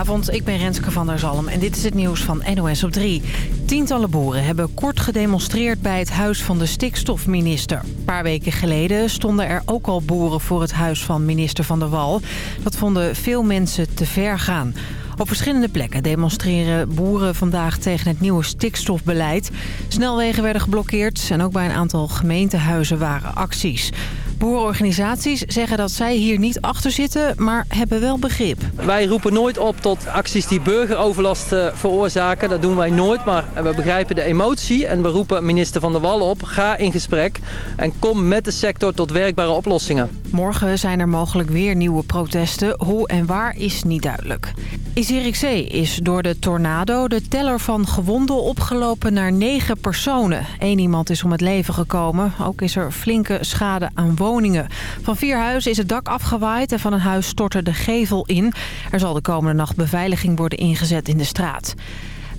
Goedenavond, ik ben Renske van der Zalm en dit is het nieuws van NOS op 3. Tientallen boeren hebben kort gedemonstreerd bij het huis van de stikstofminister. Een paar weken geleden stonden er ook al boeren voor het huis van minister Van der Wal. Dat vonden veel mensen te ver gaan. Op verschillende plekken demonstreren boeren vandaag tegen het nieuwe stikstofbeleid. Snelwegen werden geblokkeerd en ook bij een aantal gemeentehuizen waren acties. Boerenorganisaties zeggen dat zij hier niet achter zitten, maar hebben wel begrip. Wij roepen nooit op tot acties die burgeroverlast uh, veroorzaken. Dat doen wij nooit, maar we begrijpen de emotie. En we roepen minister Van der Wallen op, ga in gesprek en kom met de sector tot werkbare oplossingen. Morgen zijn er mogelijk weer nieuwe protesten. Hoe en waar is niet duidelijk. In Zierikzee is door de tornado de teller van gewonden opgelopen naar negen personen. Eén iemand is om het leven gekomen. Ook is er flinke schade aan woningen. Van vier huizen is het dak afgewaaid en van een huis stortte de gevel in. Er zal de komende nacht beveiliging worden ingezet in de straat.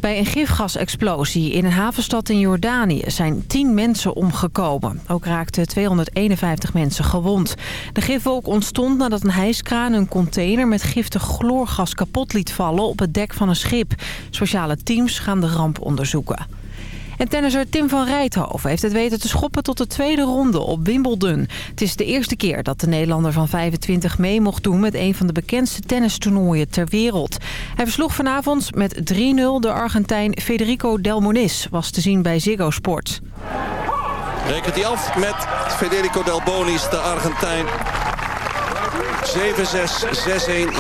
Bij een gifgasexplosie in een havenstad in Jordanië zijn 10 mensen omgekomen. Ook raakten 251 mensen gewond. De gifwolk ontstond nadat een hijskraan een container met giftig chloorgas kapot liet vallen op het dek van een schip. Speciale teams gaan de ramp onderzoeken. En tennisser Tim van Rijthoven heeft het weten te schoppen tot de tweede ronde op Wimbledon. Het is de eerste keer dat de Nederlander van 25 mee mocht doen met een van de bekendste tennistoernooien ter wereld. Hij versloeg vanavond met 3-0 de Argentijn Federico Del Moniz, was te zien bij Ziggo Sport. Rekent hij af met Federico Del Bonis, de Argentijn. 7-6, 6-1,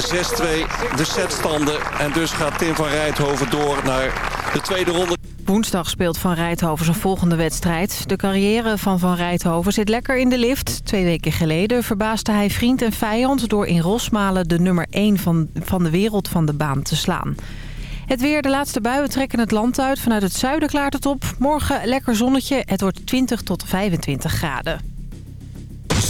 6-2 de setstanden. En dus gaat Tim van Rijthoven door naar de tweede ronde. Woensdag speelt Van Rijthoven zijn volgende wedstrijd. De carrière van Van Rijthoven zit lekker in de lift. Twee weken geleden verbaasde hij vriend en vijand... door in Rosmalen de nummer 1 van, van de wereld van de baan te slaan. Het weer, de laatste buien trekken het land uit. Vanuit het zuiden klaart het op. Morgen lekker zonnetje. Het wordt 20 tot 25 graden.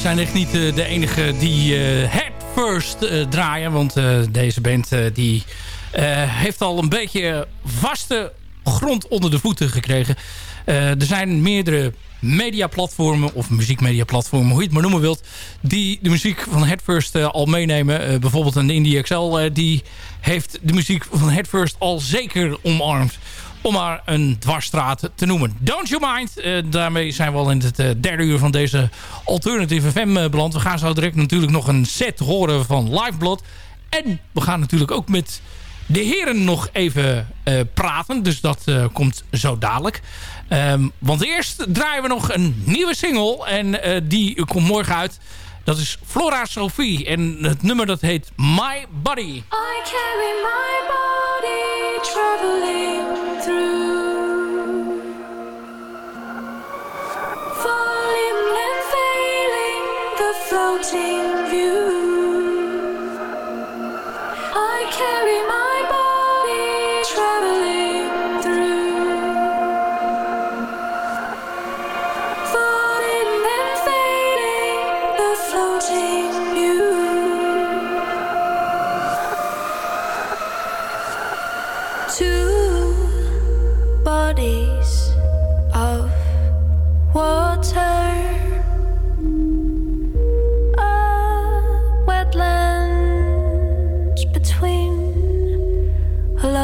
Zijn echt niet eh, de enige die eh, Head First eh, draaien. Want deze band die, heeft al een beetje vaste grond onder de voeten gekregen. Er zijn meerdere mediaplatformen of muziekmediaplatformen, hoe je het maar noemen wilt, die de muziek van Headfirst al meenemen. Bijvoorbeeld een Indie XL, die heeft de muziek van Headfirst al zeker omarmd. Om maar een dwarsstraat te noemen. Don't You Mind. Uh, daarmee zijn we al in het uh, derde uur van deze Alternative FM uh, beland. We gaan zo direct natuurlijk nog een set horen van Liveblood. En we gaan natuurlijk ook met de heren nog even praten. Dus dat komt zo dadelijk. Um, want eerst draaien we nog een nieuwe single. En die komt morgen uit. Dat is Flora Sophie. En het nummer dat heet My Body. I carry my body traveling floating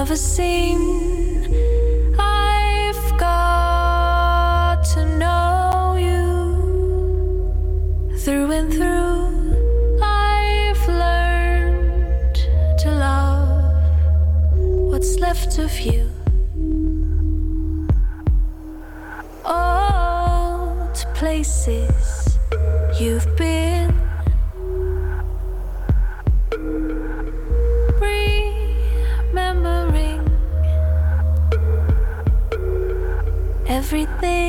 a lover's scene. I've got to know you through and through. I've learned to love what's left of you. To places you've been. Everything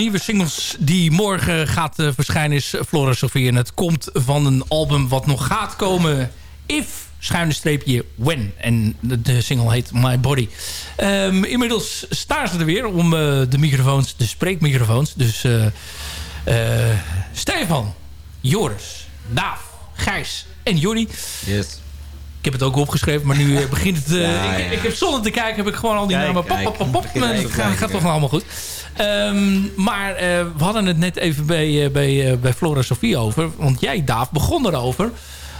nieuwe singles die morgen gaat uh, verschijnen is Flora Sophie. En het komt van een album wat nog gaat komen. If schuine streepje when. En de, de single heet My Body. Ehm, inmiddels staan ze er weer om eh, de microfoons, de spreekmicrofoons. Dus eh, eh, Stefan, Joris, Daaf, Gijs en Jordi. Yes. Ik heb het ook opgeschreven, maar nu eh, begint het... eh, Ja, ik, ik heb zonder te kijken heb ik gewoon al die Kijk, namen... Pop, pop, pop, pop. Het gaat, toch allemaal goed. Ehm, maar eh, we hadden het net even bij, eh, bij, eh, bij Flora Sofie over. Want jij, Daaf, begon erover.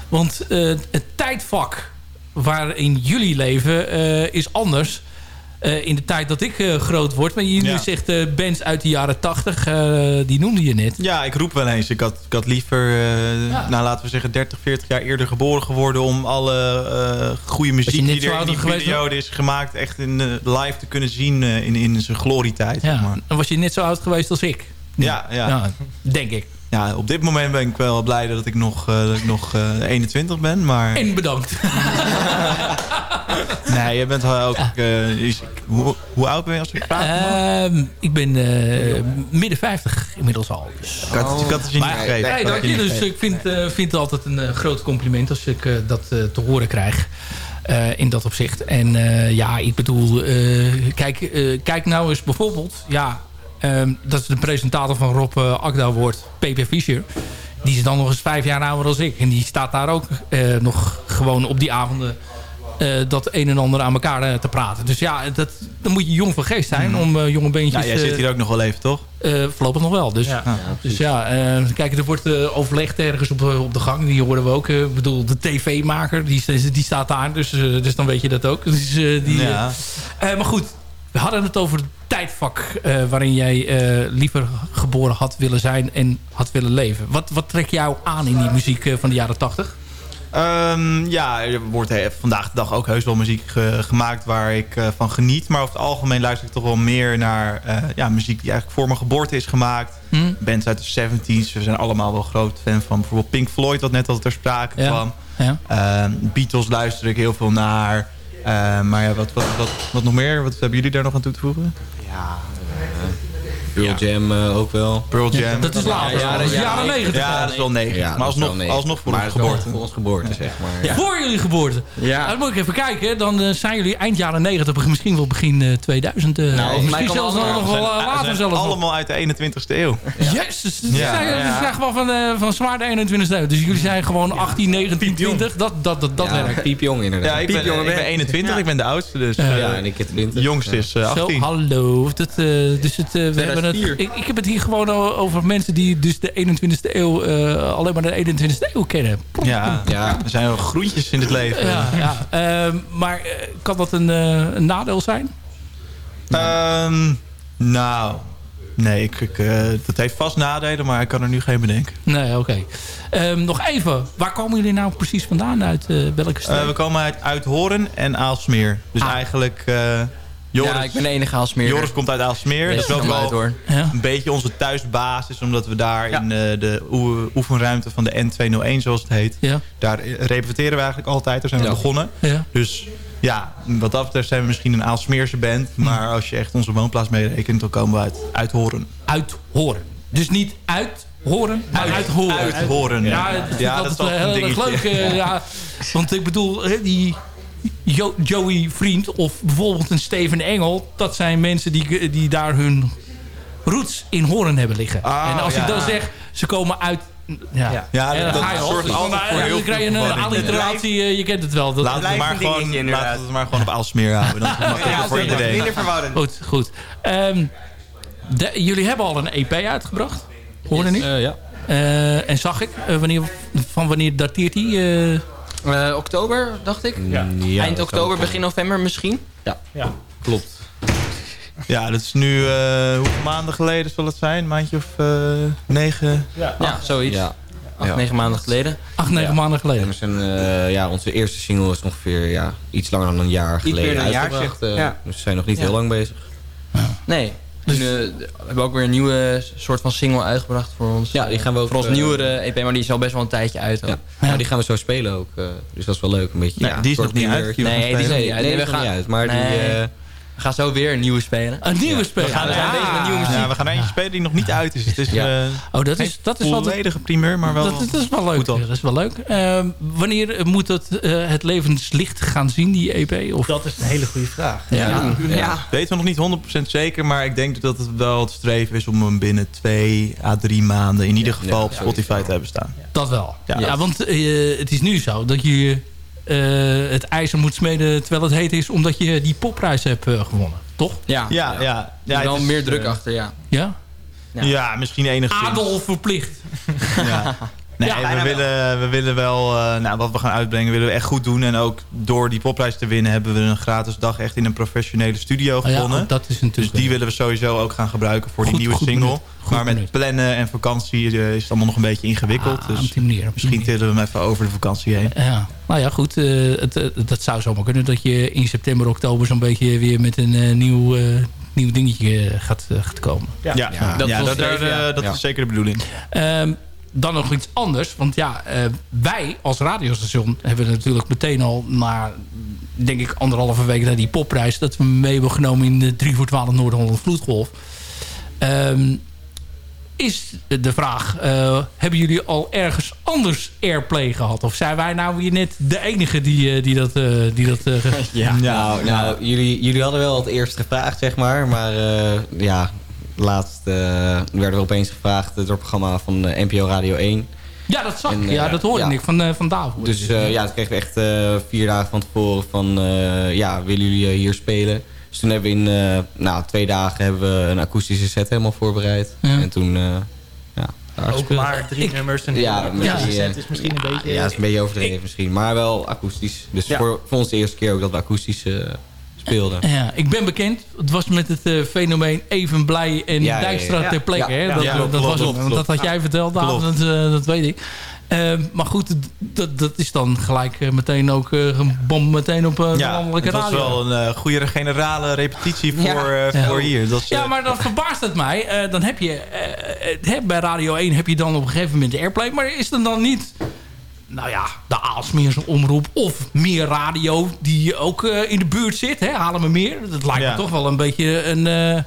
Want het tijdvak waarin jullie leven is anders... eh, in de tijd dat ik eh, groot word. Maar je nu zegt eh, bands uit de jaren 80, eh, die noemde je net. Ja, ik roep wel eens. Ik had, ik had liever, Ja. nou laten we zeggen, 30, 40 jaar eerder geboren geworden... om alle goede muziek die er in die periode is gemaakt... echt in, live te kunnen zien in, in zijn glorietijd. zeg Ja, maar. dan was je net zo oud geweest als ik. ja. ja. Ja, denk ik. Op dit moment ben ik wel blij dat ik nog, eh, dat ik nog eh, 21 ben. Maar En bedankt. nee, je bent wel ook... eh, hoe, hoe oud ben je als ik vraag? Ehm, ik ben eh, midden 50 inmiddels al. Dus. ik, had, ik had het je niet Maar, gegeven. nee, dank je. Dus ik vind, eh, vind het altijd een eh, groot compliment als ik eh, dat eh, te horen krijg. eh, in dat opzicht. En eh, ja, ik bedoel, eh, kijk, eh, kijk nou eens bijvoorbeeld. Ja, ehm, dat is de presentator van Rob uh, Akda wordt, PP Fischer. Die is dan nog eens vijf jaar ouder dan ik. En die staat daar ook eh, nog gewoon op die avonden eh, dat een en ander aan elkaar eh, te praten. Dus ja, dat, dan moet je jong van geest zijn om eh, jonge beentjes... Ja, jij zit eh, hier ook nog wel even, toch? eh, voorlopig nog wel. Dus ja, dus ja eh, kijk, er wordt eh, overlegd ergens op, op de gang. Die hoorden we ook. eh, Ik bedoel, de tv-maker, die, die staat daar. Dus, eh, dus dan weet je dat ook. Dus, eh, die, Ja. eh, maar goed, we hadden het over het tijdvak... eh, waarin jij eh, liever geboren had willen zijn en had willen leven. Wat, wat trek jou aan in die muziek eh, van de jaren tachtig? Ehm, ja, er wordt vandaag de dag ook heus wel muziek ge- gemaakt waar ik van geniet. Maar over het algemeen luister ik toch wel meer naar ja, muziek die eigenlijk voor mijn geboorte is gemaakt. Hm? Bands uit de 70s. We zijn allemaal wel groot fan van bijvoorbeeld Pink Floyd, wat net al ter sprake Ja. kwam. Ja. Ehm, Beatles luister ik heel veel naar. Ehm, maar ja, wat, wat, wat, wat nog meer? Wat hebben jullie daar nog aan toe te voegen? Ja, Pearl Jam eh, ook wel. Pearl Jam. Dat is later. Ja, ja, dat is ja, jaren ja. negentig. ja, dat is wel negen. Ja, maar dat is alsnog, alsnog voor onze het geboorte. Voor onze geboorte, zeg maar. Voor jullie geboorte. Ja. Nou, dan moet ik even kijken. Dan eh, zijn jullie eind jaren 90, misschien wel begin eh, 2000. eh, Nou, misschien zelfs nog We wel later zijn zelfs nog. allemaal uit de 21ste eeuw. Dat Ja. zijn, dat Ja. is echt wel van, eh, van zwaar de 21 eeuw. Dus jullie zijn gewoon 18, 19, 20. Dat, dat, dat, dat Ja, werkt. piepjong inderdaad. Ja, ik ben, Piepjong, ik ben 21, ik ben de oudste. Dus Ja. Ja, en ik heb 20. jongste is eh, Zo, 18. hallo. Dat, dus het, we hebben het, 2004. ik, ik heb het hier gewoon over mensen die dus de 21ste eeuw, eh, alleen maar de 21ste eeuw kennen. Ja, Ja. er zijn wel groentjes in het leven. Ja, ja. Ehm, maar eh, kan dat een, eh, een nadeel zijn? Ehm, nou, nee, ik, ik, dat heeft vast nadelen, maar ik kan er nu geen bedenken. Nee, oké. Ehm, nog even, waar komen jullie nou precies vandaan uit? eh, welke? Eh, we komen uit Uithoren en Aalsmeer. Dus Ah. eigenlijk, Joris, ja, ik ben de enige Aalsmeer. Joris komt uit Aalsmeer. dat is ook wel hoor. ja? een beetje onze thuisbasis, omdat we daar Ja. in eh, de oe- oefenruimte van de N201, zoals het heet, Ja, daar repeteren we eigenlijk altijd. Daar zijn we Ja. begonnen. ja. Dus ja, wat dat betreft zijn we misschien een Aalsmeerse band. Maar als je echt onze woonplaats meerekent, dan komen we uit Uithoren. Uit horen. Dus niet uit horen, maar uit, horen. Uithoren, Ja, ja. dat Ja, is toch wel een heel erg leuk. eh, ja. Want ik bedoel, hè, die Jo- Joey Vriend of bijvoorbeeld een Steven Engel... dat zijn mensen die, die daar hun roots in horen hebben liggen. Ah, en als ja. ik dan zeg, ze komen uit... Ja, Ja, dat- dan dat voor Dan heel krijg je veel een alliteratie, eh, je kent het wel. Dat, Laten we, het maar gewoon, inderdaad. laten we het maar gewoon op Aalsmeer houden. Dan is het makkelijker voor iedereen. Minder. Goed, goed. Ehm, de- jullie hebben al een EP uitgebracht. Hoorde niet? Eh, ja. Eh, en zag ik, wanneer, van wanneer dateert die? Eh? Oktober, dacht ik. Ja, Eind oktober, begin november misschien. Klopt. Ja, dat is nu, eh, hoeveel maanden geleden zal het zijn? Een maandje of eh, negen? Ja, zoiets. Ja. Acht, Ja. negen maanden geleden. Acht, negen Ja. maanden En geleden. we zijn, eh, ja, onze eerste single is ongeveer ja, iets langer dan een jaar geleden meer dan een jaar, uitgebracht. zeg. eh, Ja. Dus we zijn nog niet Ja. heel lang bezig. Nee. Dus- eh, we hebben ook weer een nieuwe soort van single uitgebracht voor ons. Ja, die gaan we ook, Voor ons eh, nieuwere EP, maar die is al best wel een tijdje uit. Ja. die gaan we zo spelen ook. eh, dus dat is wel leuk. Een beetje, Nee, ja, die is soort nog niet uit. Nee, die is niet uit. Nee, Nee, die we is nog gaan- niet uit. Maar Nee. die, eh, We gaan zo weer een nieuwe spelen. Een nieuwe Ja. speler. We gaan, we met nieuwe muziek. Ja, we gaan eentje spelen die nog niet uit is. Het is Ja. eh, Oh, dat is, dat is altijd... volledige primeur, maar wel... Dat, is- dat is wel leuk. Dat is wel leuk. Ehm, wanneer moet het, eh, het levenslicht gaan zien, die EP? Of, Dat is een hele goede vraag. ja. Ja. Weten we nog niet 100% zeker, maar ik denk dat het wel het streven is om hem binnen twee à drie maanden in ieder geval Ja, op Spotify te hebben staan. Dat wel. Ja, Ja. want eh, het is nu zo dat je het ijzer moet smeden terwijl het heet is... omdat je die popprijs hebt eh, gewonnen. Toch? Ja, Ja, ja. Er wel is, meer druk eh, achter, ja. Ja? Ja. Ja, misschien enigszins. Adel verplicht. Ja. Nee, Ja, we, willen, we willen wel, eh, nou, wat we gaan uitbrengen, willen we echt goed doen. En ook door die popprijs te winnen hebben we een gratis dag echt in een professionele studio Oh ja, gewonnen. ook dat is dus natuurlijk... die willen we sowieso ook gaan gebruiken voor Goed- die nieuwe goed single. maar met benut. plannen en vakantie eh, is het allemaal nog een beetje ingewikkeld. Ah, dus op die manier, op misschien manier. tillen we hem even over de vakantie heen. Ja, nou ja, goed. eh, het, dat zou zomaar kunnen dat je in september, oktober zo'n beetje weer met een eh, nieuw, eh, nieuw dingetje gaat, gaat komen. Ja, ja, dat dat, ja. eh, dat Ja. is zeker de bedoeling. Ehm, dan nog iets anders. Want ja, eh, wij als radiostation hebben natuurlijk meteen al na, denk ik, anderhalve week na die popprijs... dat we mee hebben genomen in de 3 voor 12 Noord-Holland Vloedgolf. Ehm, is de vraag, eh, hebben jullie al ergens anders airplay gehad? Of zijn wij nou weer net de enige die, eh, die dat... eh, die dat Ja. Nou, nou jullie, jullie hadden wel het eerst gevraagd, zeg maar. Maar eh, ja, laatst eh, werden we opeens gevraagd door het programma van eh, NPO Radio 1. ja, dat zag En, ik. eh, Ja, dat hoorde ja. ik van, eh van Davo. Dus eh, ja, toen kregen we echt eh, vier dagen van tevoren van... eh, ja, willen jullie eh, hier spelen? Dus toen hebben we in eh, nou, twee dagen hebben we een akoestische set helemaal voorbereid. Ja. En toen... eh, ja, daar Ook gespeeld. maar drie Ik- nummers. En Ja, ja, set eh, is misschien een beetje... Ja, het is een beetje overdreven misschien. Maar wel akoestisch. Dus Ja. voor, voor ons de eerste keer ook dat we akoestisch eh, speelden. Ja, ik ben bekend. Het was met het eh, fenomeen Even Blij en Ja. Dijkstra Ja. ter plekke. Ja. hè? Ja, Dat, ja, dat, was klopt, dat had jij verteld, Daan, dat, eh, dat weet ik. Eh, maar goed, dat, dat is dan gelijk eh, meteen ook eh, een bom meteen op eh, de Ja, landelijke het was radio. wel een eh, goede generale repetitie voor, Ja. eh, Ja. voor hier. Dat is, Ja, eh, maar dan verbaast het mij. Eh, dan heb je, eh, eh, hè, bij Radio 1 heb je dan op een gegeven moment de airplay. Maar is er dan niet, nou ja, de Aalsmeerse omroep of meer radio die ook eh, in de buurt zit? Hè? Halen we meer. Dat lijkt Ja. me toch wel een beetje een, eh,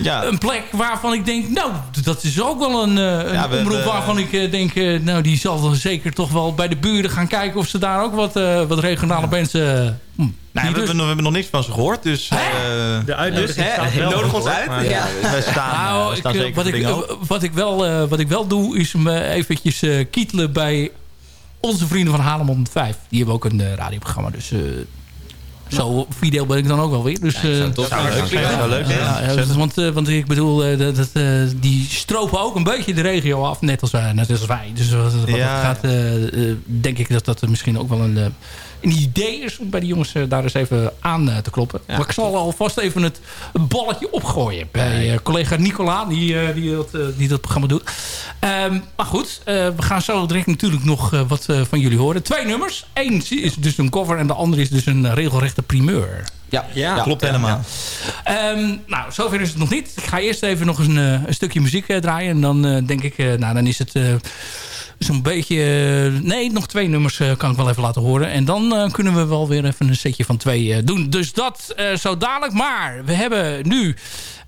ja, een plek waarvan ik denk, nou, dat is ook wel een, eh, een Ja, we omroep waarvan ik denk, nou, die zal dan zeker toch wel bij de buren gaan kijken of ze daar ook wat, eh, wat regionale bands... eh, hm, nou, die we, dus- hebben, nog- we hebben nog niks van ze gehoord. Dus eh, De uitnodiging hè, staat wel nodig ons uit. maar- Ja, wij staan, Nou, we ik, staan zeker wat, ik, wat, wel, eh, wat ik wel doe, is me eventjes eh, kietelen bij onze vrienden van Haarlem 5. Die hebben ook een eh, radioprogramma. Dus eh, zo video ben ik dan ook wel weer. Dus, Ja, eh, leuk leuk ja, dus- want, want ik bedoel, dat, die stropen ook een beetje de regio af, net als, wij- net als wij. Dus wat, wat gaat, denk ik dat dat misschien ook wel een, een idee is... om bij die jongens eh, daar eens even aan eh, te kloppen. Ja. Maar ik zal alvast even het balletje opgooien... bij eh, collega Nicola, die, eh, die, dat, die dat programma doet. Ehm, maar goed, eh, we gaan zo direct natuurlijk nog eh, wat eh, van jullie horen. Twee nummers. Eén is dus een cover en de andere is dus een regelrechte primeur. Ja, Ja. Klopt helemaal. Ehm, nou, zover is het nog niet. Ik ga eerst even nog eens een, een stukje muziek eh, draaien. En dan eh, denk ik, eh, nou dan is het eh, zo'n beetje... eh, nee, nog twee nummers eh, kan ik wel even laten horen. En dan eh, kunnen we wel weer even een setje van twee doen. Dus dat zo dadelijk. Maar we hebben nu...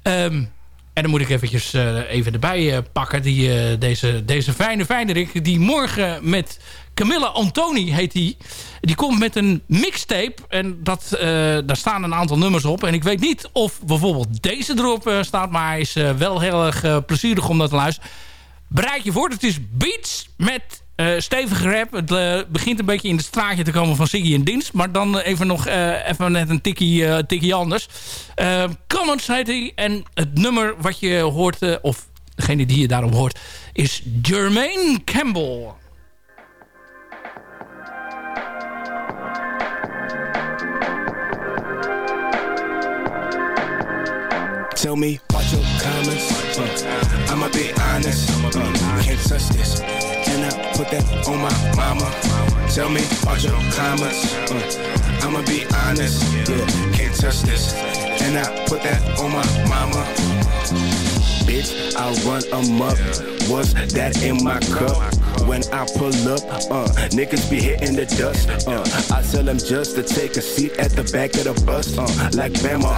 ehm, en dan moet ik eventjes even erbij pakken. Die, deze, deze fijne Fijnerik. Die morgen met Camilla Antoni heet die. Die komt met een mixtape. En dat, daar staan een aantal nummers op. En ik weet niet of bijvoorbeeld deze erop staat. Maar hij is wel heel erg plezierig om dat te luisteren. Bereid je voor. Het is Beats met eh, stevige rap. Het eh, begint een beetje in het straatje te komen van Siggy en Dienst. Maar dan even nog eh, even net een tikkie, eh, tikkie anders. Eh Commons heet hij. En het nummer wat je hoort, eh, of degene die je daarop hoort, is Jermaine Campbell. Tell me your comments. Uh, I'ma be honest. Uh, can't touch this. Can I put that on my mama? Tell me watch your comments. Uh, I'ma be honest. Yeah, can't touch this. And I put that on my mama. Bitch, I run amok. What's that in my cup? When I pull up, uh, niggas be hitting the dust. Uh, I tell them just to take a seat at the back of the bus, uh, like Bama.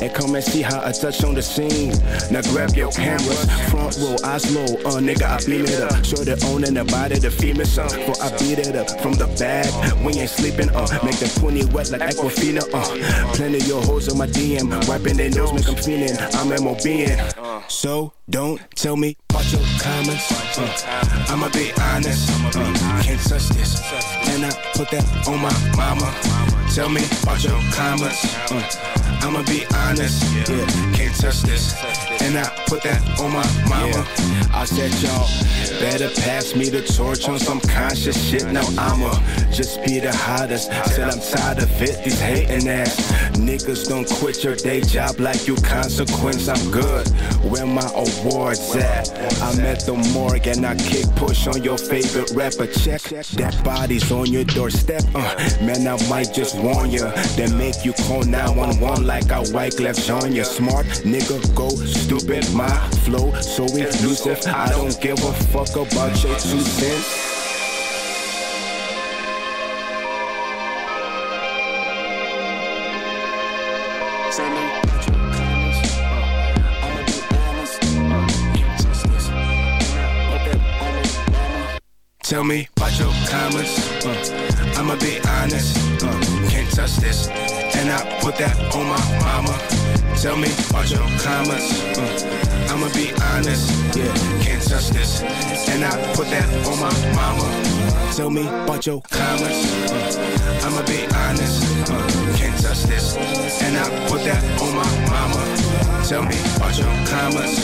And come and see how I touch on the scene. Now grab your cameras, front row, low, uh, nigga, I beam it up. Show the owner the body, the female son. For I beat it up from the back. We ain't sleeping, uh, make the pony wet like Aquafina, uh. Plenty your hoes on my DM, wiping their nose, make them feeling. I'm MOBing. So don't tell me about your comments. Uh, I'ma be honest. Uh, can't touch this. And I put that on my mama. Tell me about your commas. Uh, I'ma be honest. Yeah, can't touch this. And I put that on my mama. I said y'all better pass me the torch on some conscious shit. Now I'ma just be the hottest. Said I'm tired of it. These hating ass niggas don't quit your day job like you consequence. I'm good. Where my awards at? I'm at the morgue and I kick push on your favorite rapper. Check that body's on your doorstep. Uh, man, I might just warn ya. Then make you call 911 like I white left on you. Smart nigga, go stupid. My flow so inclusive. I don't give a fuck about your two cents. Tell me about your comments. Uh, I'ma be honest. Uh, touch this. And I put that on my mama. Tell me about your comments. Uh, I'ma be honest. Yeah, can't touch this. And I put that on my mama. Tell me about your comments. Uh, I'ma be honest. Uh, can't touch this. And I put that on my mama. Tell me about your comments.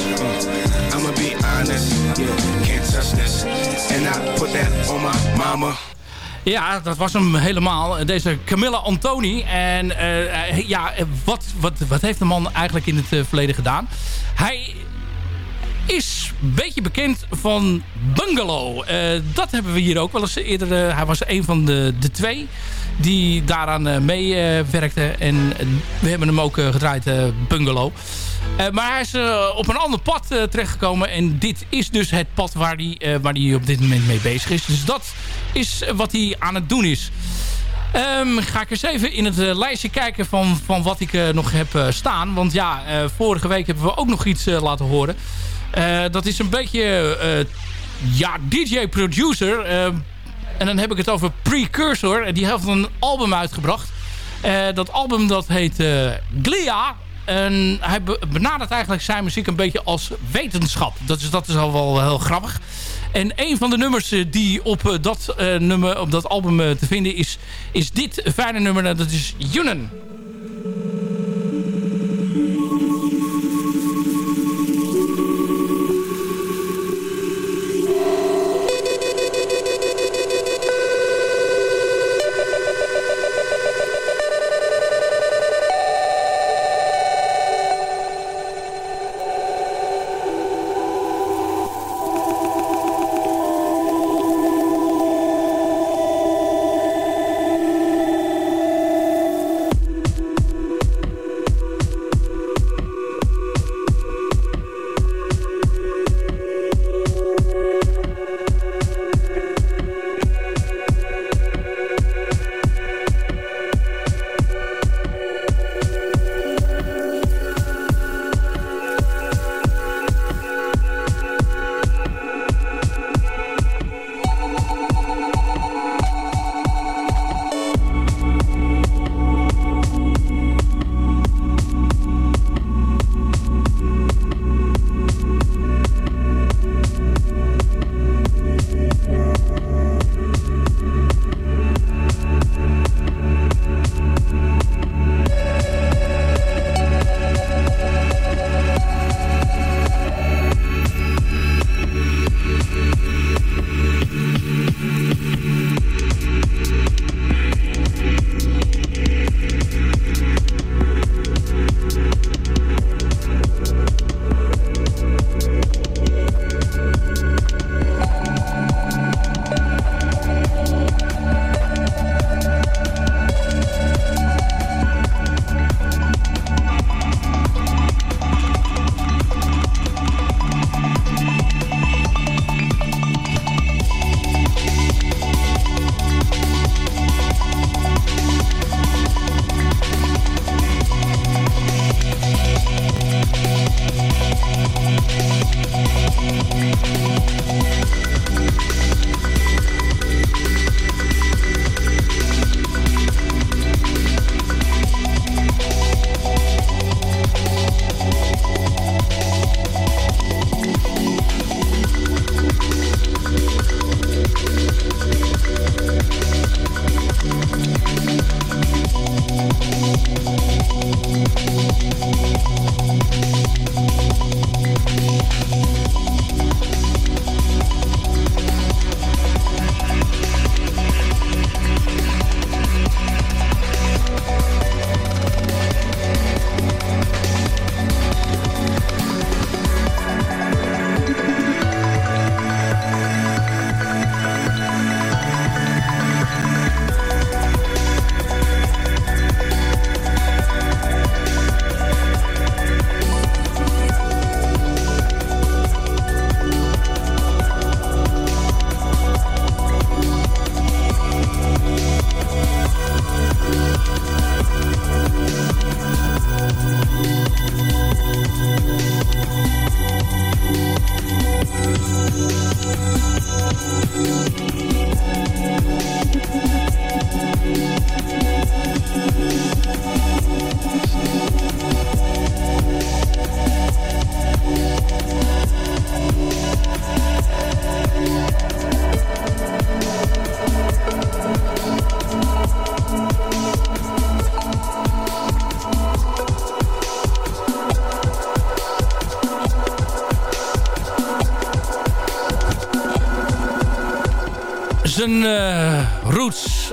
I'ma be honest. Yeah, can't touch this. And I put that on my mama. Ja, dat was hem helemaal. Deze Camilla Antoni. En eh, ja, wat, wat, wat heeft de man eigenlijk in het eh, verleden gedaan? Hij is een beetje bekend van Bungalow. Eh, dat hebben we hier ook wel eens eerder. eh, hij was een van de, de twee die daaraan eh, meewerkten. en eh, we hebben hem ook eh, gedraaid, eh, Bungalow. Eh, maar hij is eh, op een ander pad eh, terechtgekomen. En dit is dus het pad waar hij, waar hij op dit moment mee bezig is. Dus dat is wat hij aan het doen is. Ehm, ga ik eens even in het lijstje kijken van, van wat ik nog heb staan. Want ja, vorige week hebben we ook nog iets laten horen. Dat is een beetje ja, DJ-producer. en dan heb ik het over Precursor. Die heeft een album uitgebracht. Dat album dat heet Glia. En hij be- benadert eigenlijk zijn muziek een beetje als wetenschap. Dat is, dat is al wel heel grappig. En een van de nummers eh, die op, eh, dat, eh, nummer, op dat album te vinden is, is dit fijne nummer. Dat is Yunen.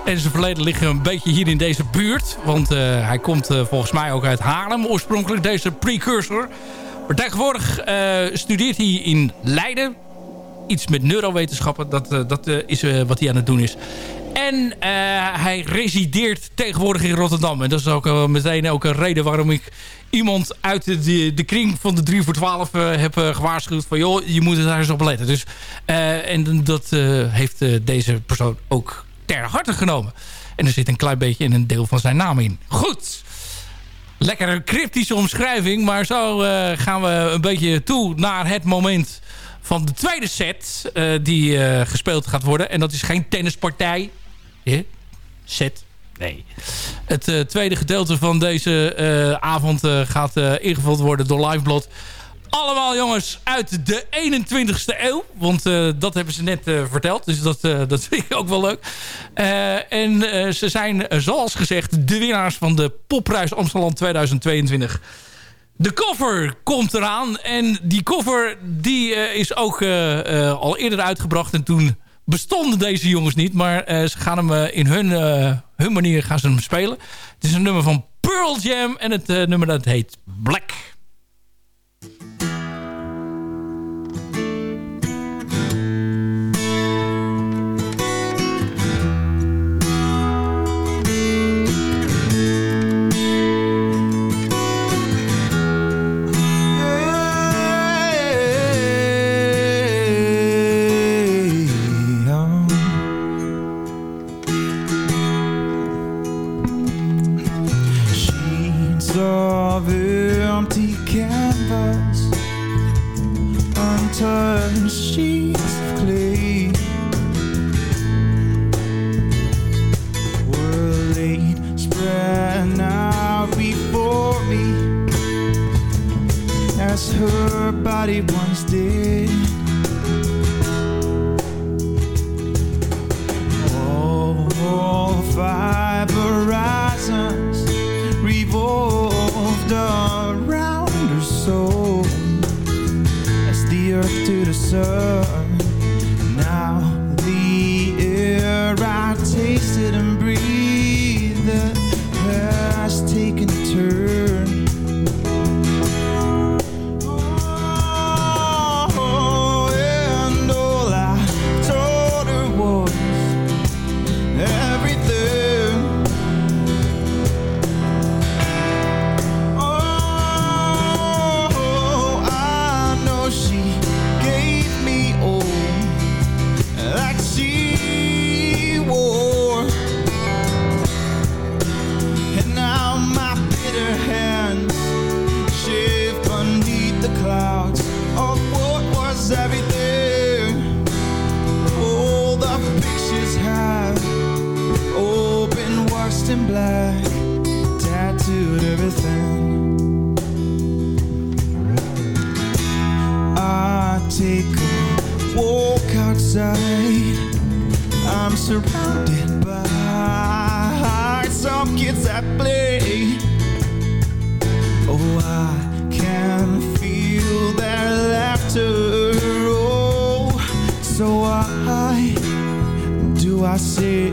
En zijn verleden liggen een beetje hier in deze buurt. Want eh, hij komt eh, volgens mij ook uit Haarlem oorspronkelijk, deze precursor. Maar tegenwoordig eh, studeert hij in Leiden. Iets met neurowetenschappen, dat, dat is wat hij aan het doen is. En hij resideert tegenwoordig in Rotterdam. En dat is ook eh, meteen ook een reden waarom ik iemand uit de, de, kring van de 3 voor 12 eh, heb gewaarschuwd. Van joh, je moet er daar eens op letten. Dus, en dat heeft deze persoon ook ter harte genomen. En er zit een klein beetje in een deel van zijn naam in. Goed. Lekker een cryptische omschrijving. Maar zo eh, gaan we een beetje toe naar het moment van de tweede set. eh, die eh, gespeeld gaat worden. En dat is geen tennispartij. Set. Nee. Het tweede gedeelte van deze avond gaat ingevuld worden door Liveblood. Allemaal jongens uit de 21ste eeuw. Want eh, dat hebben ze net eh, verteld. Dus dat, eh, dat vind ik ook wel leuk. En ze zijn, zoals gezegd, de winnaars van de Popprijs Amsterdam 2022. De cover komt eraan. En die cover die, is ook al eerder uitgebracht. En toen bestonden deze jongens niet. Maar ze gaan hem in hun, hun manier gaan ze hem spelen. Het is een nummer van Pearl Jam. En het nummer dat heet Black. Surrounded by some kids that play. Oh, I can feel their laughter. Oh, so why do I say?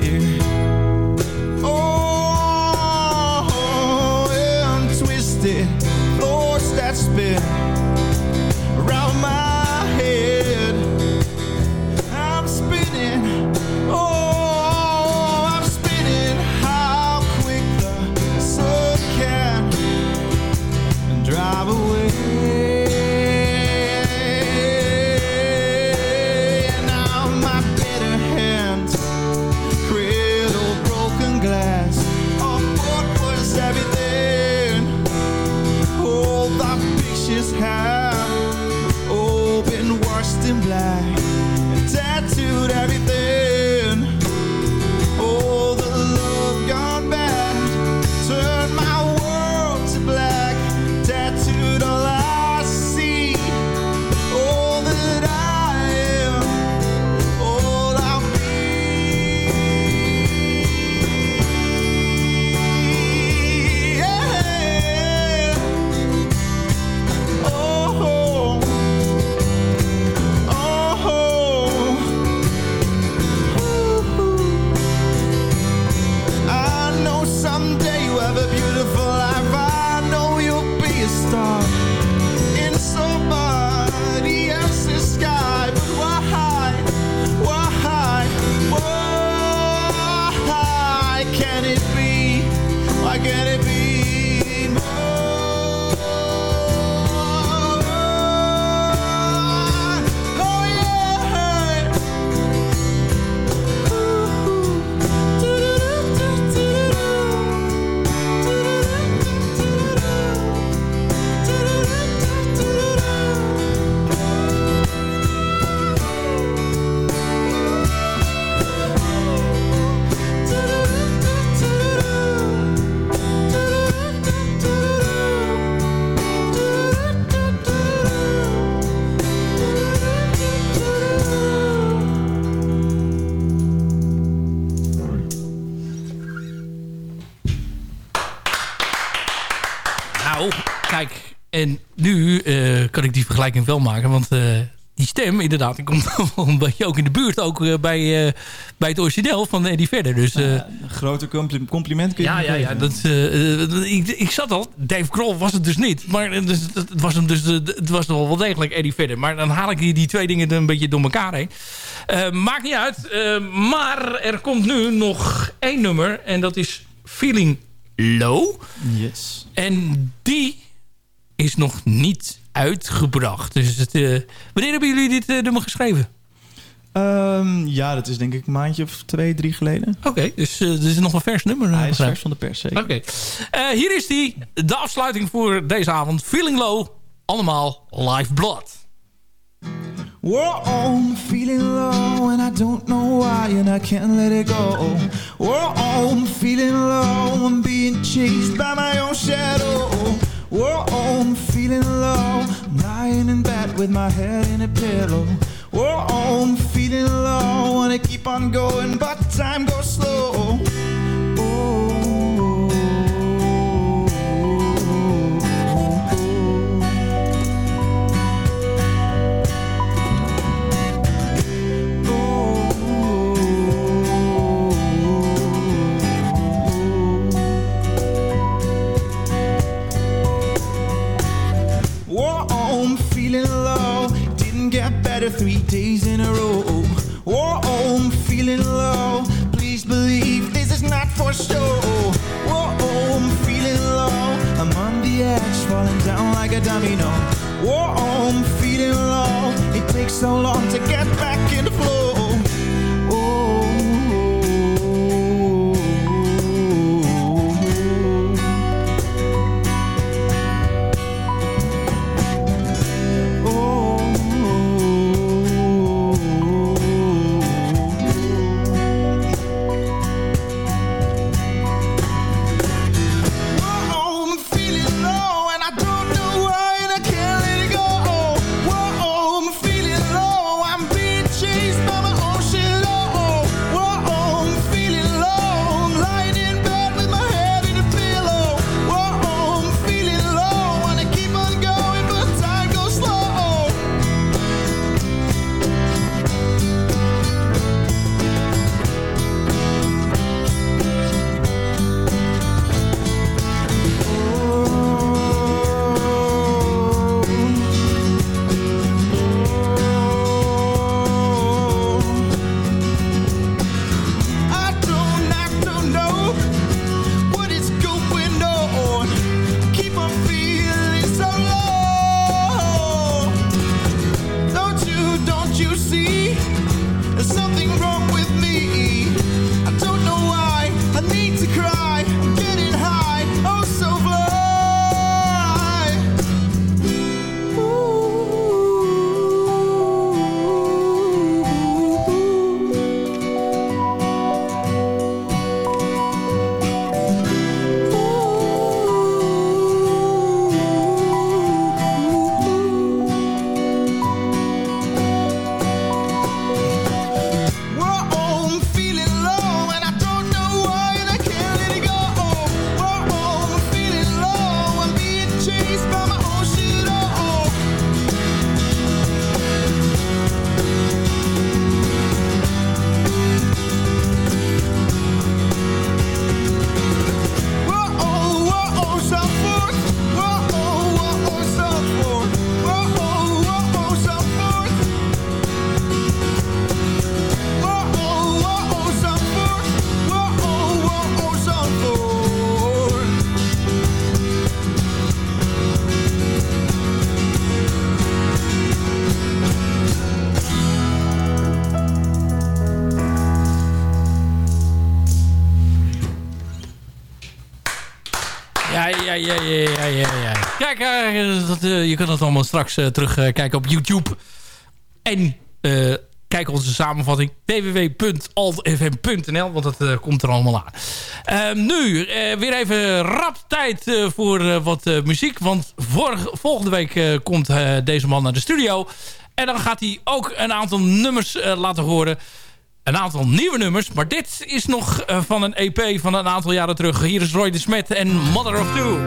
Nu eh, kan ik die vergelijking wel maken. Want eh, die stem, inderdaad, die komt een beetje ook in de buurt. Ook eh, bij, bij het origineel van Eddie Vedder. Dus, eh, Een groter compli- compliment kun je ja, ja, ja. Dat, ik, ik zat al. Dave Grohl was het dus niet. Maar dus, het was hem dus, het was wel wel degelijk Eddie Vedder. Maar dan haal ik die, die twee dingen een beetje door elkaar heen. Maakt niet uit. Maar er komt nu nog één nummer. En dat is Feeling Low. Yes. En die is nog niet uitgebracht. Dus het, eh, wanneer hebben jullie dit eh, nummer geschreven? Ehm, ja, dat is denk ik een maandje of twee, drie geleden. Oké, dus uh, dit is nog een vers nummer. eh, Hij is begrijp vers van de pers, zeker. Oké. Eh, hier is die, de afsluiting voor deze avond. Feeling Low, allemaal Live Blood. Whoa, I'm feeling low and I don't know why and I can't let it go. Whoa, I'm feeling low, I'm being chased by my own shadow. Whoa, with my head in a pillow. Whoa, I'm feeling low, wanna keep on going, but time goes slow. Show. Whoa, I'm feeling low. I'm on the edge, falling down like a domino. Whoa, I'm feeling low. It takes so long to get back in the flow. Ja, ja, ja, ja. Kijk, eh, dat, eh, je kan het allemaal straks eh, terugkijken op YouTube. En kijk onze samenvatting www.altfm.nl, want dat komt er allemaal aan. Ehm, nu, weer even rap tijd voor wat muziek. Want volgende week komt deze man naar de studio. En dan gaat hij ook een aantal nummers laten horen. Een aantal nieuwe nummers. Maar dit is nog eh, van een EP van een aantal jaren terug. Hier is Roy de Smet en Mother of Two.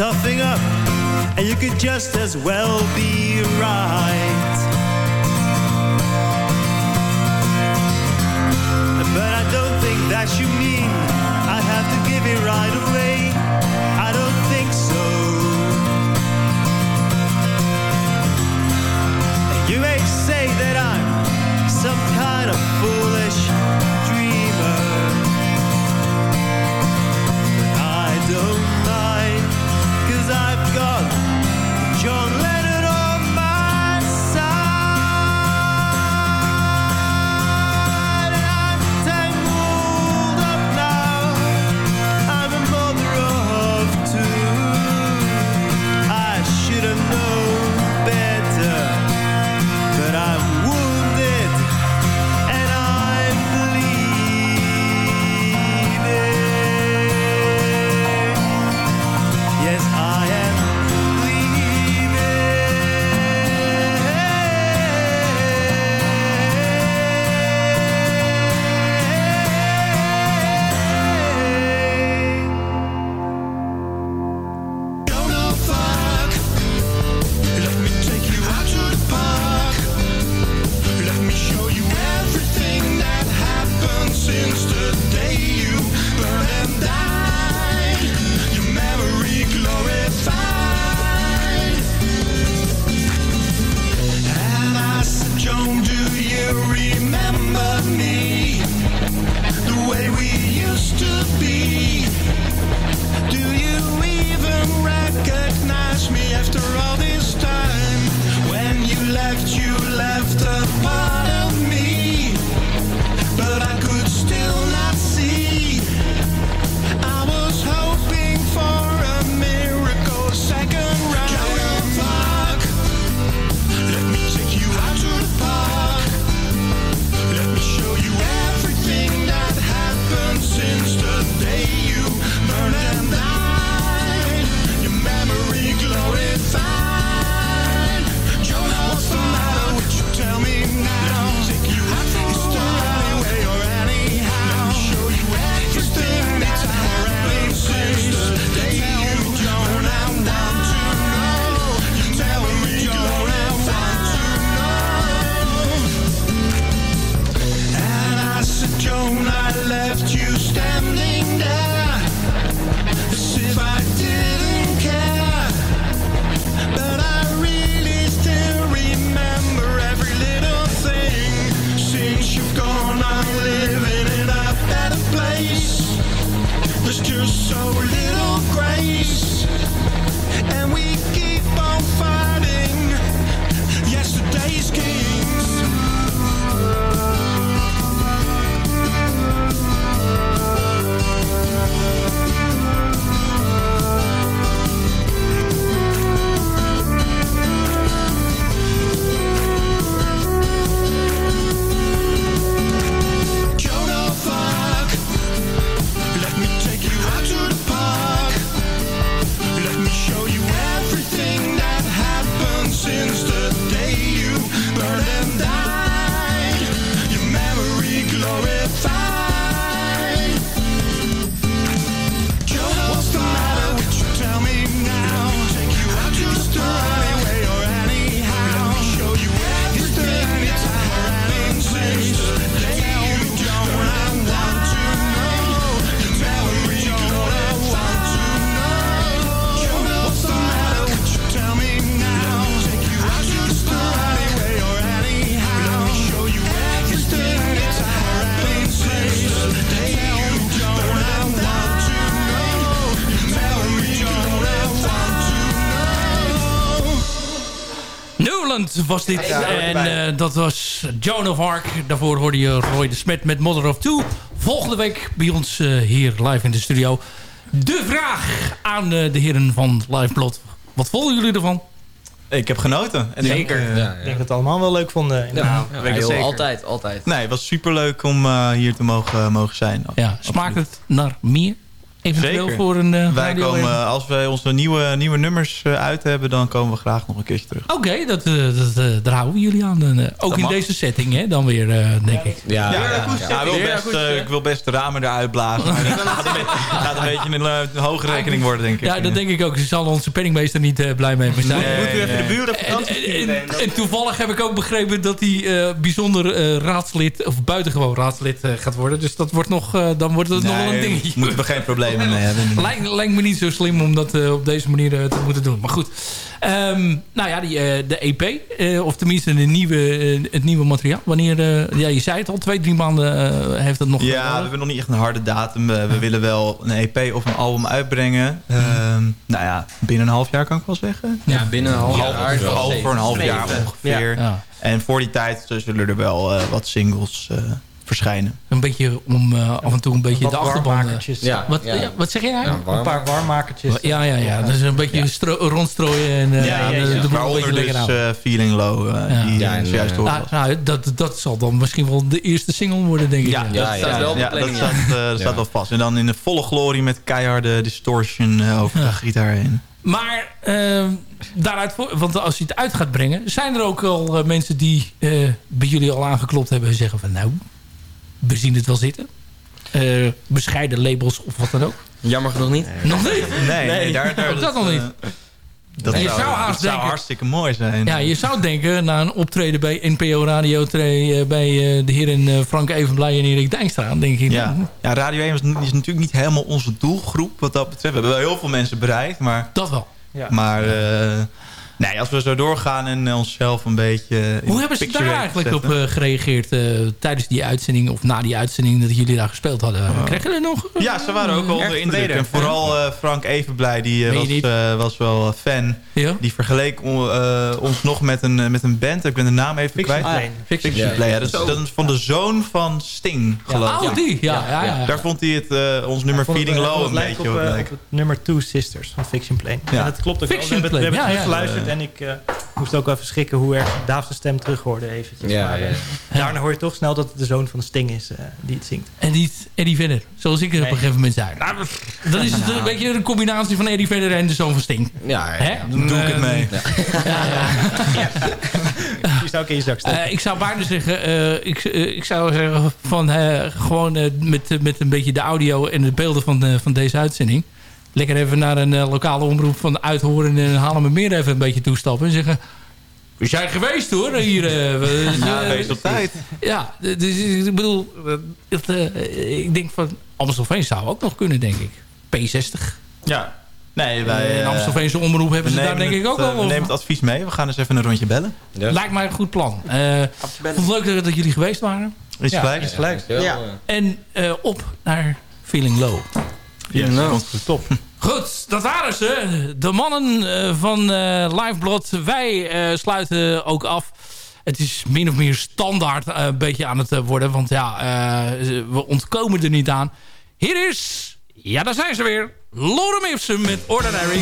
toughing up, and you could just as well be right. Was dit. Ja, en eh, dat was Joan of Arc. Daarvoor hoorde je Roy de Smet met Mother of Two. Volgende week bij ons eh, hier live in de studio. De vraag aan eh, de heren van Liveplot. Wat vonden jullie ervan? Ik heb genoten. En Zeker. Ik, eh, Ja, Ik denk dat we het allemaal wel leuk vonden. inderdaad. Ja, altijd, altijd. Nee, het was superleuk om eh, hier te mogen, mogen zijn. Ja, smaakt het naar meer? Eventueel Zeker. voor een eh, Wij komen, even? als wij onze nieuwe, nieuwe nummers eh, uit hebben, dan komen we graag nog een keertje terug. Oké, dat, eh, dat, eh, daar houden we jullie aan. eh, ook in mag. deze setting, hè, dan weer, eh, denk ik. Ja, Ja, ja, ja, ja. Ja, wil best, eh, ik wil best de ramen eruit blazen. Maar dat gaat een beetje, gaat een beetje een, eh, een hoge rekening worden, denk ik. Ja, dat denk ik ook. Ze zal onze penningmeester niet eh, blij mee zijn. Nee, Moeten we even nee. de buren op En, toevallig heb ik ook begrepen dat hij eh, bijzonder eh, raadslid, of buitengewoon raadslid eh, gaat worden. Dus dat wordt nog, eh, dan wordt het nog wel een dingetje. moeten we geen problemen mee hebben. Lijkt, lijkt me niet zo slim om dat eh, op deze manier eh, te moeten doen. Maar goed. Ehm, nou ja, die, eh, de EP. eh, of tenminste de nieuwe, het nieuwe materiaal. Wanneer, eh, ja, je zei het al, twee, drie maanden eh, heeft het nog Ja, we hebben nog niet echt een harde datum. We, we willen wel een EP of een album uitbrengen. Ehm, nou ja, binnen een half jaar kan ik wel zeggen. Ja, binnen een half jaar. over een half jaar ongeveer. Ja. En voor die tijd zullen er wel wat singles eh, verschijnen. Een beetje om eh, af en toe een beetje Wat de achterban... eh. Ja. Wat, ja, wat zeg jij? Ja, Een paar warmmakertjes. Ja, ja, ja. Dus een beetje stro- rondstrooien en eh, Ja, ja, de- ja. de boel een Waaronder beetje dus eh, Feeling Low, Ja. die Ja, ja, en, juist. Ah, nou, dat, dat zal dan misschien wel de eerste single worden, denk ik. Ja, Ja, dat ja, staat ja. wel op planning. dat staat, eh, wel vast. En dan in de volle glorie met keiharde distortion eh, over de gitaar heen. Maar eh, daaruit, want als je het uit gaat brengen... zijn er ook al mensen die eh, bij jullie al aangeklopt hebben... en zeggen van nou, we zien het wel zitten. Eh, bescheiden labels of wat dan ook. Jammer genoeg niet. Nog niet? Nee, nee, daar, daar, Ook dat nog niet. eh, dat je zou, haast dat zou hartstikke mooi zijn. Ja, je zou denken na een optreden bij NPO Radio... tre- eh, bij eh, de heren Frank Evenblij en Erik Dijkstra... denk ik, Ja. ja, Radio 1 is, is natuurlijk niet helemaal onze doelgroep wat dat betreft. We hebben wel heel veel mensen bereikt, maar... dat wel. Ja. Maar eh, nee, als we zo doorgaan en eh, onszelf een beetje... in Hoe hebben ze daar eigenlijk op eh, gereageerd eh, tijdens die uitzending... of na die uitzending dat jullie daar gespeeld hadden? Kregen jullie nog? Ja, ze waren ook wel onder indruk. En vooral eh, Frank Evenblij, die eh, was, eh, was wel eh, fan. Ja? Die vergeleek on- eh, ons nog met een, eh, met een band. Ik ben de naam even Fiction kwijt. Fiction. Play. Ja, dat, is, dat is van de zoon van Sting, geloof ik. Oh, die. Ja, ja, ja. Daar vond hij het, eh, ons nummer Feeding eh, Low een beetje op, eh, nummer Two Sisters van Fiction Plane. Ja. Ja. dat klopt ook wel. Fiction We hebben, het- we hebben het ja. En ik eh, moest ook wel even schrikken hoe erg Daaf's stem terug hoorde eventjes. Ja, maar, ja. eh, Daarna hoor je toch snel dat het de zoon van Sting is eh, die het zingt. En niet Eddie Vedder, zoals ik er op een gegeven moment zei. Nou, dan is het een beetje een combinatie van Eddie Vedder en de zoon van Sting. Ja, ja, Hè? ja. Dan doe ik het Eh, mee. Die zou ik in je zak steken. Eh, ik zou bijna zeggen, eh, ik, ik zou zeggen van gewoon met, met een beetje de audio en de beelden van, eh, van deze uitzending. Lekker even naar een eh, lokale omroep van Uithoren en halen we meer even een beetje toestappen. En zeggen, we zijn geweest hoor, hier. eh, we- Ja, eh, wees op tijd. Ja, dus ik bedoel, het, eh, ik denk van Amstelveen zou ook nog kunnen, denk ik. P60. Ja. Nee, wij... Eh, Amstelveense omroep hebben ze daar denk ik ook. We nemen het advies mee. We gaan eens even een rondje bellen. Ja. Lijkt mij een goed plan. Eh, ik vond het leuk dat- dat jullie geweest waren. Ja, gelijk. iets gelijk. Ja. Ja. En eh, op naar Feeling Low. Yes, komt goed. Top. Goed, dat waren ze. De mannen eh, van eh Liveblood. Wij eh, sluiten ook af. Het is min of meer standaard een beetje aan het worden. Want ja, we ontkomen er niet aan. Hier is... Ja, daar zijn ze weer. Lorem Ipsum met Ordinary.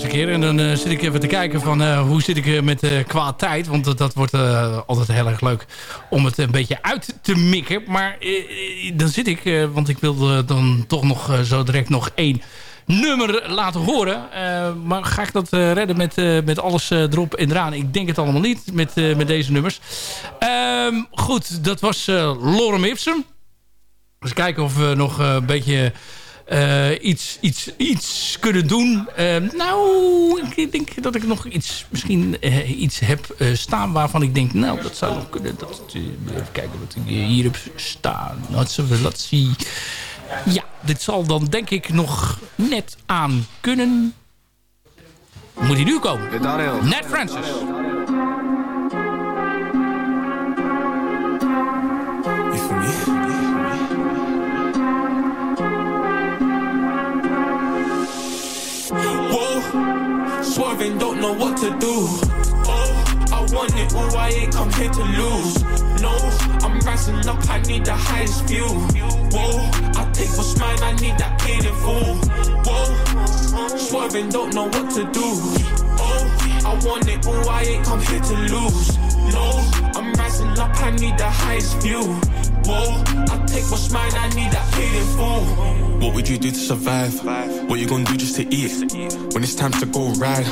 Keer. En dan eh, zit ik even te kijken van eh, hoe zit ik eh, met eh, qua tijd. Want dat, wordt altijd heel erg leuk om het een beetje uit te mikken. Maar dan zit ik, want ik wil dan toch nog zo direct nog één nummer laten horen. Maar ga ik dat redden met, met alles erop en eraan? Ik denk het allemaal niet met, met deze nummers. Ehm, goed, dat was Lorem Ipsum. Eens kijken of we nog een beetje iets, iets, iets kunnen doen. Eh, nou, ik denk dat ik nog iets, misschien eh, iets heb eh, staan waarvan ik denk, nou, dat zou nog kunnen. Dat, eh, even kijken wat ik hier heb staan. Laten zien. Ja, dit zal dan denk ik nog net aan kunnen. Moet hij nu komen? Ned Francis. Swerving, don't know what to do. Oh, I want it all, I ain't come here to lose. No, I'm rising up, I need the highest view. Whoa, I take what's mine, I need that paid in full. Whoa, swerving, don't know what to do. Oh, I want it all, I ain't come here to lose. No, I'm rising up, I need the highest view. Whoa, I take what's mine, I need that paid in full. What would you do to survive? What you gonna do just to eat? When it's time to go ride,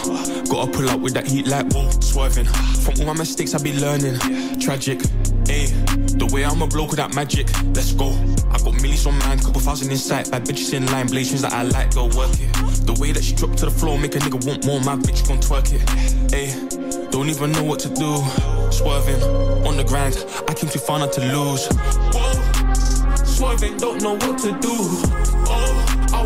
gotta pull up with that heat like whoa, swerving. From all my mistakes, I be learning. Tragic, ayy. The way I'm a bloke with that magic, let's go. I got millions on mine, couple thousand in sight. Bad bitches in line, blazings that I like, go work it. The way that she dropped to the floor, make a nigga want more. My bitch gon' twerk it, ayy. Don't even know what to do. Swerving on the grind, I came too far not to lose. Whoa, Swerving, don't know what to do.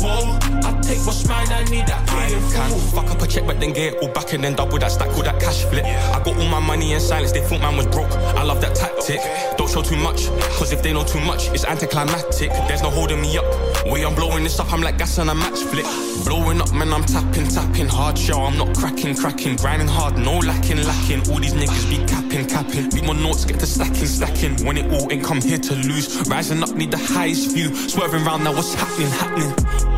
Whoa, I take what's mine, I need that paid in Can fuck up a check, but then get it all back and then double that stack, call that cash flip. I got all my money in silence, they thought man was broke. I love that tactic. Don't show too much, cause if they know too much, it's anticlimactic. There's no holding me up. Way I'm blowing this up, I'm like gas on a match flip. Blowing up, man, I'm tapping, tapping hard. Show, I'm not cracking, cracking, grinding hard, no lacking, lacking. All these niggas be capping, capping. Beat my notes, get to stacking, stacking. When it all ain't come here to lose. Rising up, need the highest view. Swerving round now, what's happening, happening?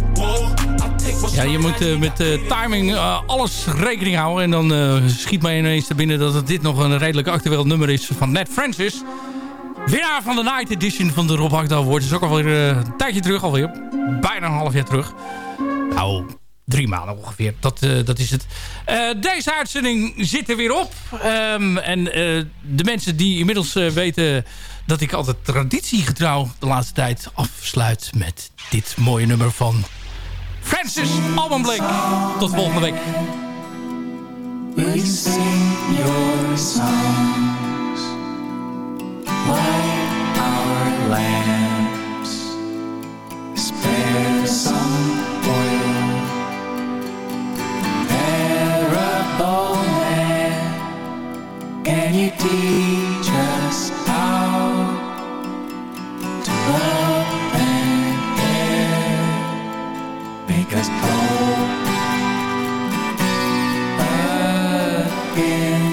Ja, je moet eh, met eh, timing eh, alles rekening houden. En dan schiet mij ineens te binnen dat dit nog een redelijk actueel nummer is van Ned Francis. Winnaar van de Night Edition van de Rob Hakda Award. is ook alweer een tijdje terug alweer. Bijna een half jaar terug. Nou, drie maanden ongeveer. Dat, dat is het. Deze uitzending zit er weer op. Ehm, en de mensen die inmiddels weten dat ik altijd traditiegetrouw de laatste tijd afsluit met dit mooie nummer van Francis Albanblik. Tot volgende week. We sing your songs, light our lamps, spare some oil. Parable man, can you teach us how to love us whole again.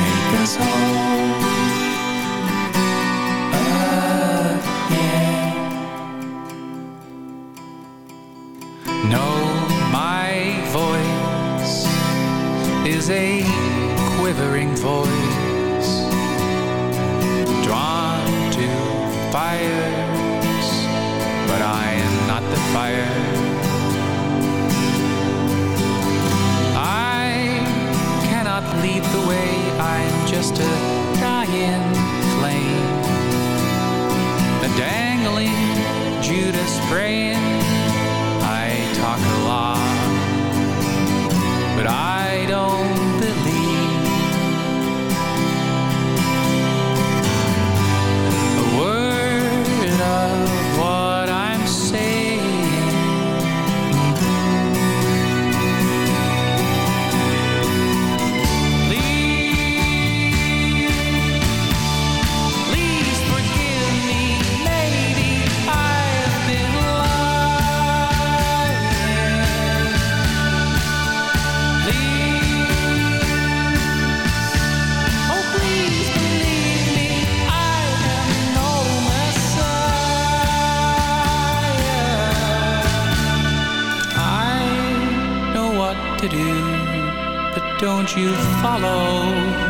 Make us whole again. No, my voice is a quivering voice the fire. I cannot lead the way, I'm just a dying flame, a dangling Judas praying. I talk a lot, to you follow